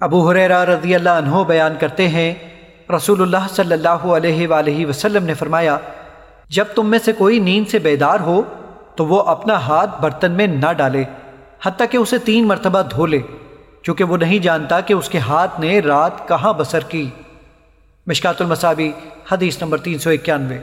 ابو حریرہ رضی اللہ عنہ بیان کرتے ہیں، رسول اللہ صلی اللہ علیہ وآلہ وسلم نے فرمایا، جب تم میں سے کوئی نیند سے بیدار ہو، تو وہ اپنا ہاتھ برتن میں نہ ڈالے، حتیٰ کہ اسے تین مرتبہ دھو لے، چونکہ وہ نہیں جانتا کہ اس کے ہاتھ نے رات کہاں بسر کی۔ مشکات المصابی حدیث نمبر تین سو اکیانوے۔